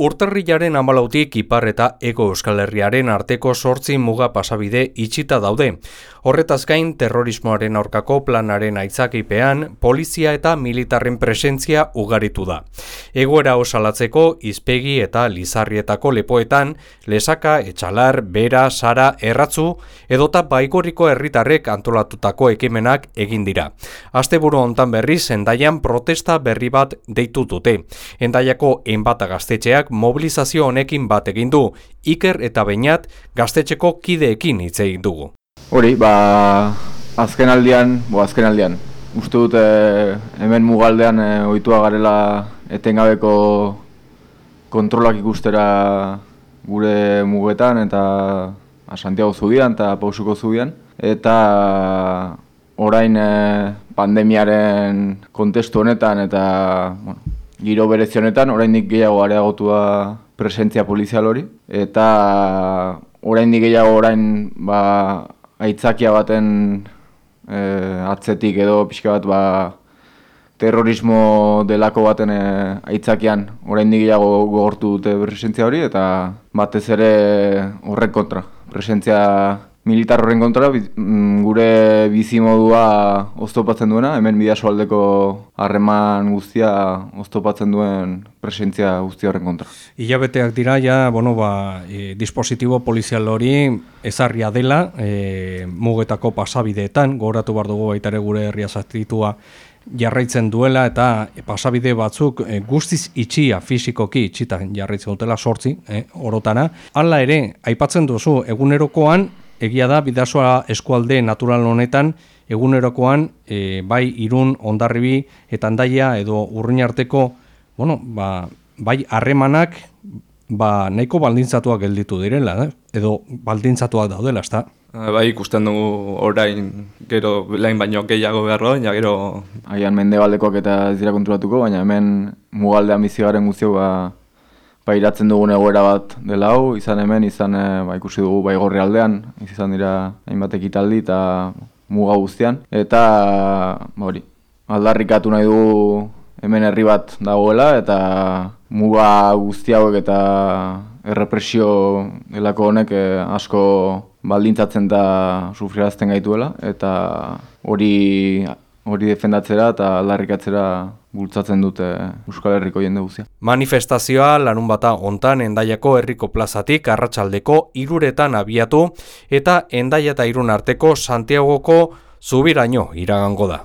Urtarrilaren amalautik ipar eta ego euskal herriaren arteko sortzi muga pasabide itxita daude. Horretaz gain, terrorismoaren aurkako planaren aitzakipean, polizia eta militarren presentzia ugaritu da. Egoera osalatzeko, izpegi eta lizarrietako lepoetan, lesaka, etxalar, bera, sara, erratzu, edota baigorriko herritarrek antolatutako ekimenak egin dira. Asteburu hontan berriz, endaian protesta berri bat deitu dute. Endaiako enbata gaztetxeak mobilizazio honekin bat egin du, Iker eta Beinat gaztetxeko kideekin hitz egin dugu. Hori, ba, azken aldian, bo azken aldian, uste dut e, hemen mugaldean e, ohitua garela etengabeko kontrolak ikustera gure mugetan eta a, Santiago zubian eta Pausuko zubian. Eta orain e, pandemiaren kontestu honetan eta bueno, giro berezionetan, oraindik gehiago areagotua presentzia polizial hori, eta oraindik gehiago orain ba, aitzakia baten e, atzetik edo pixka bat ba, terrorismo delako baten e, aitzakian oraindik gehiago gogortu dute presentzia hori, eta batez ere horrek kontra. Presentzia militar horren kontra mm, gure bizi modua oztopatzen duena, hemen bidaso aldeko harreman guztia oztopatzen duen presentzia guztia horren kontra. Ilabeteak dira, ja, bueno, ba, e, dispositibo polizial hori ezarria dela, e, mugetako pasabideetan, gogoratu behar dugu baitare gure herria zatitua jarraitzen duela eta pasabide batzuk e, guztiz itxia fisikoki itxita jarraitzen dutela sortzi, e, orotana. Hala ere, aipatzen duzu, egunerokoan egia da bidasoa eskualde natural honetan egunerokoan e, bai irun ondarribi eta andaia edo urruin arteko bueno, ba, bai harremanak ba, nahiko baldintzatuak gelditu direla, eh? edo baldintzatuak daudela, ezta? Ah, bai ikusten dugu orain gero lain baino gehiago beharro, ja gero... Aian mende baldekoak eta ez dira konturatuko, baina hemen mugaldean bizigaren guztio ba, pairatzen dugun egoera bat dela hau, izan hemen, izan e, ba, ikusi dugu baigorri aldean, izan dira hainbat ekitaldi eta muga guztian. Eta ba, hori, aldarrikatu nahi dugu hemen herri bat dagoela eta muga guzti hauek eta errepresio delako honek e, asko baldintzatzen da sufrirazten gaituela eta hori hori defendatzera eta aldarrikatzera bultzatzen dute Euskal Herriko jende guzia. Manifestazioa lanun bata ontan endaiako herriko plazatik arratsaldeko iruretan abiatu eta endaia eta irun arteko Santiagoko zubiraino iragango da.